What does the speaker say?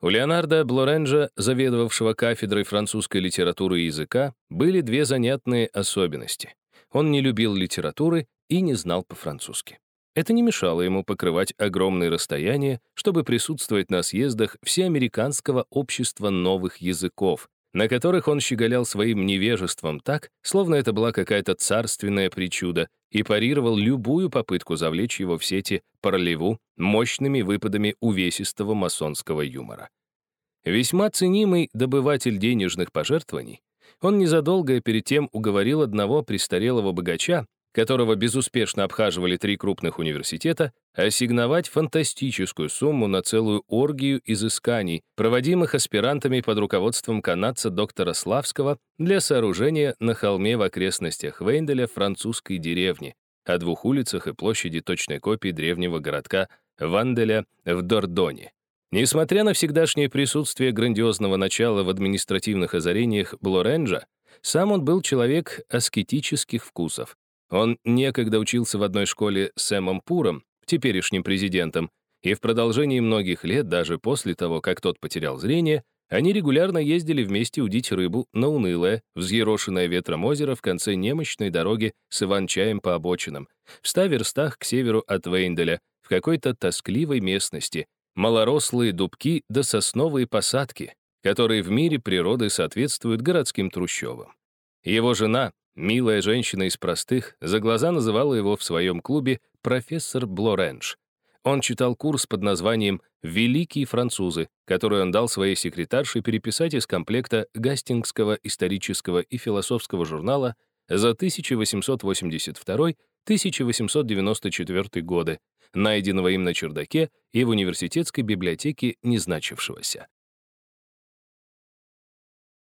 У Леонардо Блоренджа, заведовавшего кафедрой французской литературы и языка, были две занятные особенности. Он не любил литературы и не знал по-французски. Это не мешало ему покрывать огромные расстояния, чтобы присутствовать на съездах Всеамериканского общества новых языков, на которых он щеголял своим невежеством так, словно это была какая-то царственная причуда, и парировал любую попытку завлечь его в сети паралеву мощными выпадами увесистого масонского юмора. Весьма ценимый добыватель денежных пожертвований, он незадолго перед тем уговорил одного престарелого богача которого безуспешно обхаживали три крупных университета, ассигновать фантастическую сумму на целую оргию изысканий, проводимых аспирантами под руководством канадца доктора Славского для сооружения на холме в окрестностях Вейнделя французской деревни, о двух улицах и площади точной копии древнего городка Ванделя в Дордоне. Несмотря на всегдашнее присутствие грандиозного начала в административных озарениях Блоренджа, сам он был человек аскетических вкусов, он некогда учился в одной школе с Сэмом Пуром, теперешним президентом, и в продолжении многих лет, даже после того, как тот потерял зрение, они регулярно ездили вместе удить рыбу на унылое, взъерошенное ветром озеро в конце немощной дороги с Иван-чаем по обочинам, в ста верстах к северу от Вейнделя, в какой-то тоскливой местности, малорослые дубки да сосновые посадки, которые в мире природы соответствуют городским трущобам. Его жена, Милая женщина из простых за глаза называла его в своем клубе профессор Блоренж. Он читал курс под названием «Великие французы», который он дал своей секретарше переписать из комплекта Гастингского исторического и философского журнала за 1882-1894 годы, найденного им на чердаке и в университетской библиотеке не значившегося.